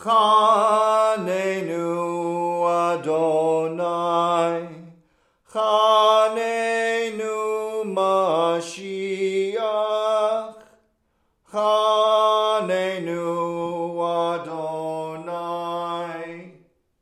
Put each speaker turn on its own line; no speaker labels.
Chanenu Adonai, Chanenu Mashiach, Chanenu Adonai.